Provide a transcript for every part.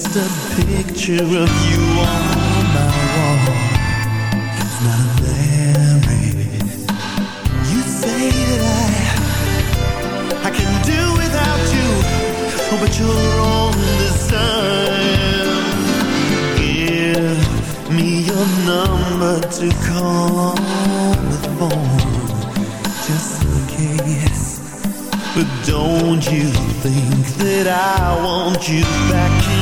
just a picture of you on my wall. It's not memory. You say that I I can do without you, oh, but you're on this time. Give me your number to call on the phone, just in case. But don't you think that I want you back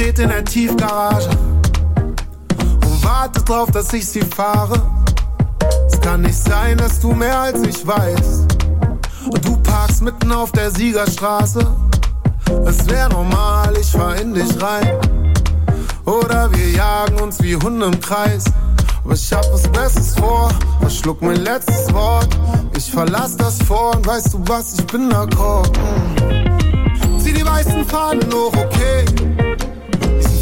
steht in der Tiefgarage und wartet drauf, dass ich sie fahre. Es kann nicht sein, dass du mehr als ich weißt. Und du parkst mitten auf der Siegerstraße. Es wär normal, ich fahr in dich rein. Oder wir jagen uns wie Hunde im Kreis. Aber ich hab was Besseres vor, verschluck mein letztes Wort. Ich verlass das vor und weißt du was, ich bin d'accord. Zieh die weißen Fahnen hoch, okay.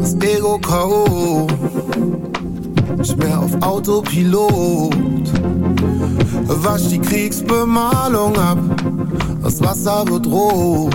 Das Ego K.O. Nicht mehr auf Autopilot. Wasch die Kriegsbemalung ab. Das Wasser wird rot.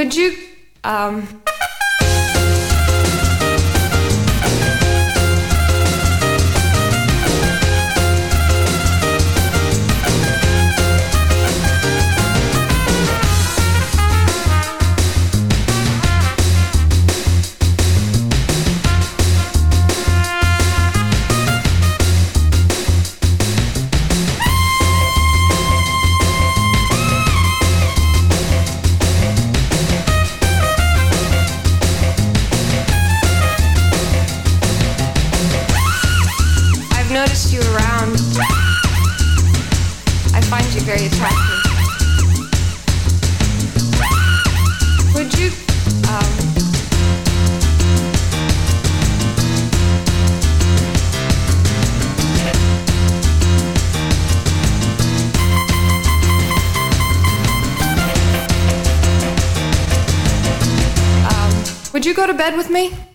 Would you, um, go to bed with me?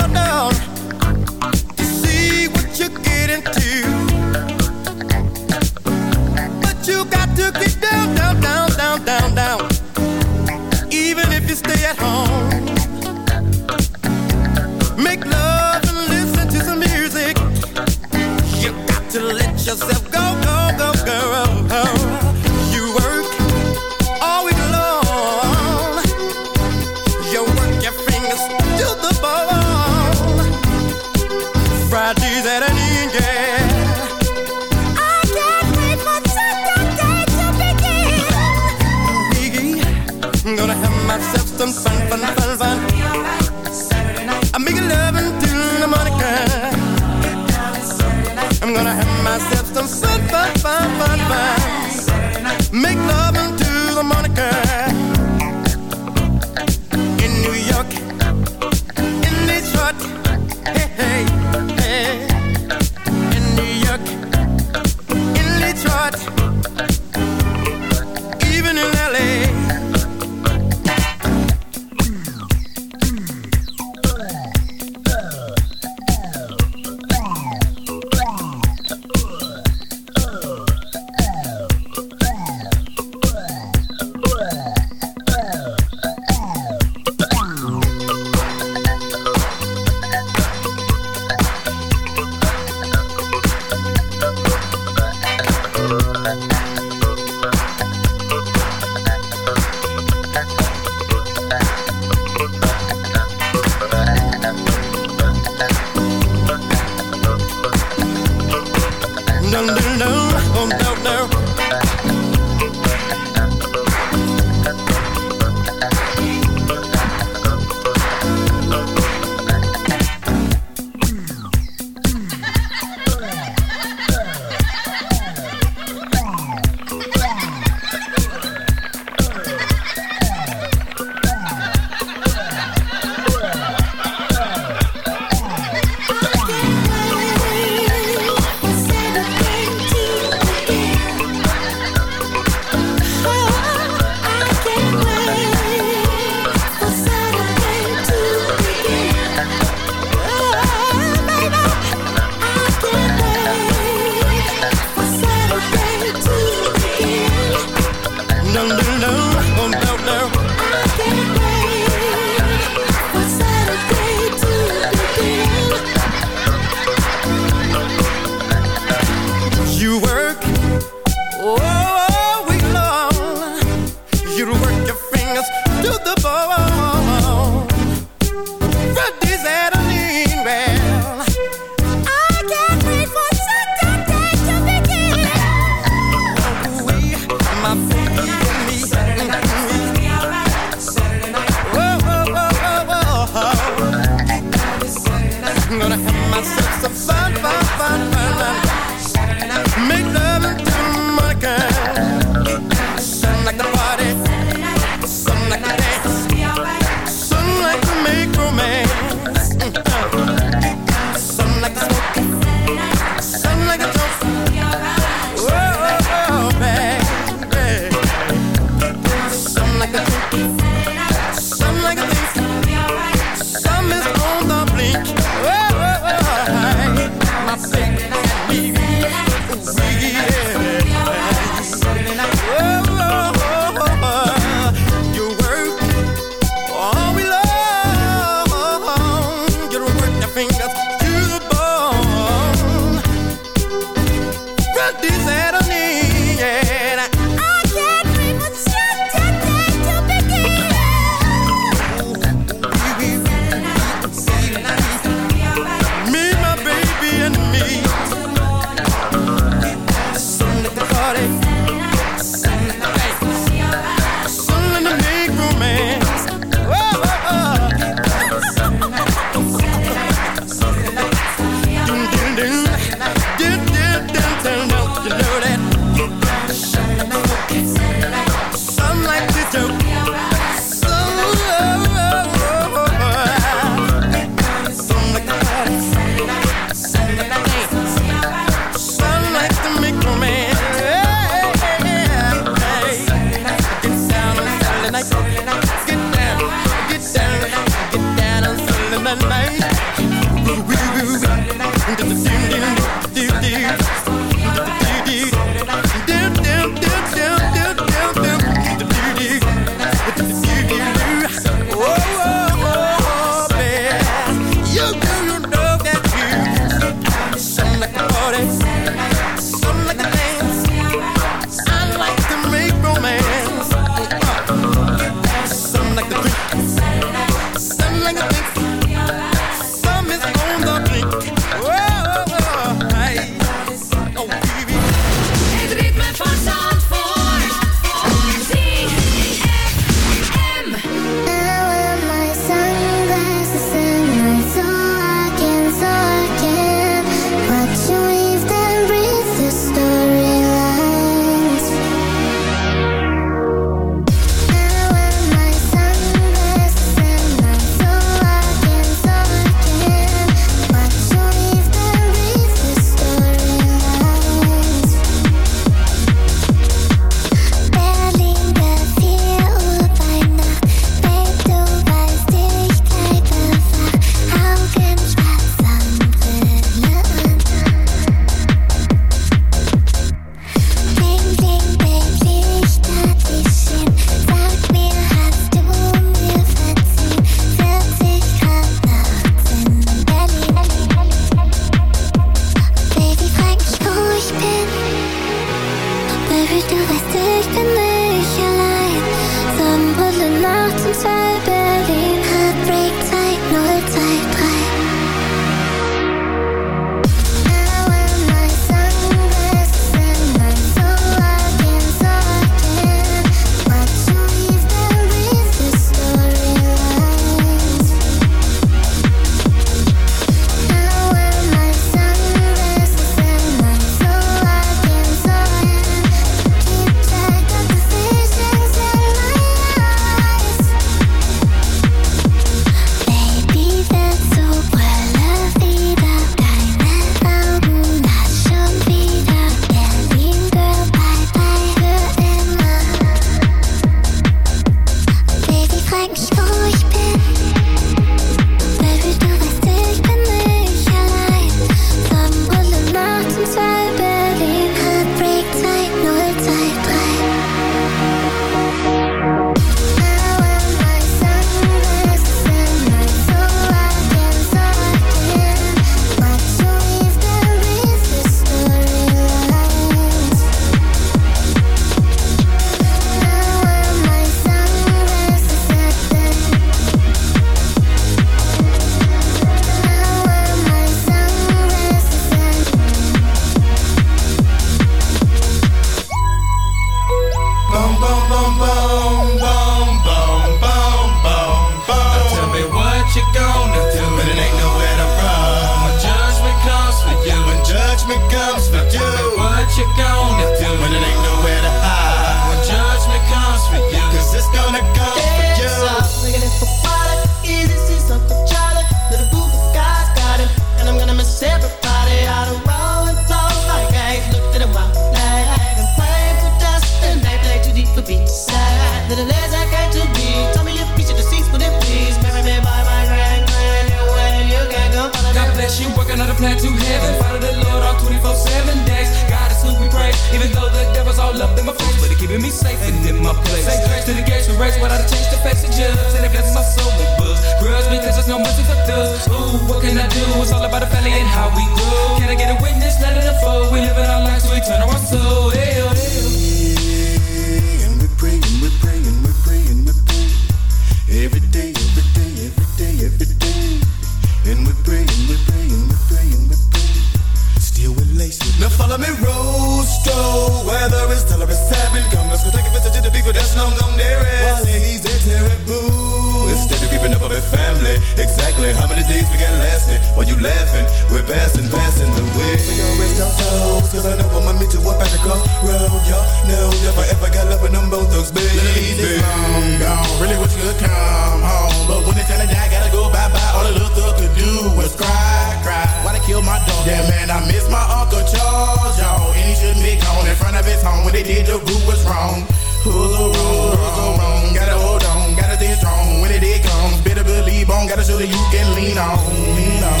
Yeah, man, I miss my Uncle Charles, y'all. And he shouldn't be gone in front of his home. When they did, the group was wrong. Who's the wrong? Who's wrong? Gotta hold on, gotta stay strong. When it comes, better believe on. Gotta show that you can lean on. Lean on.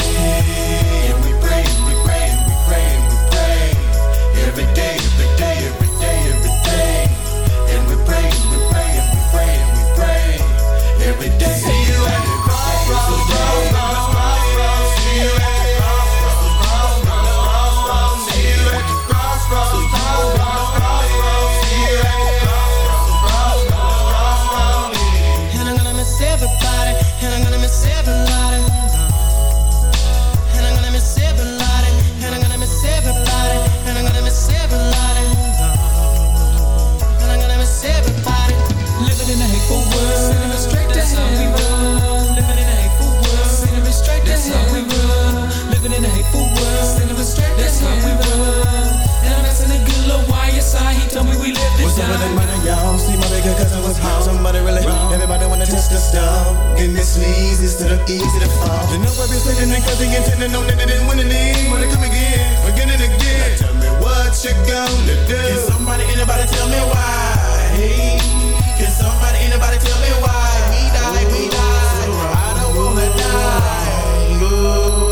And we pray, we pray, we pray, we pray. Every day. Us how somebody really, everybody wanna test the down. And this leads is to the easy to fall. The number is sitting cause he intended on that they didn't win any. Wanna come again, again and again. Now tell me what you gonna do. Can somebody, anybody tell me why? Hey, can somebody, anybody tell me why? We die, we die. I don't wanna die. Go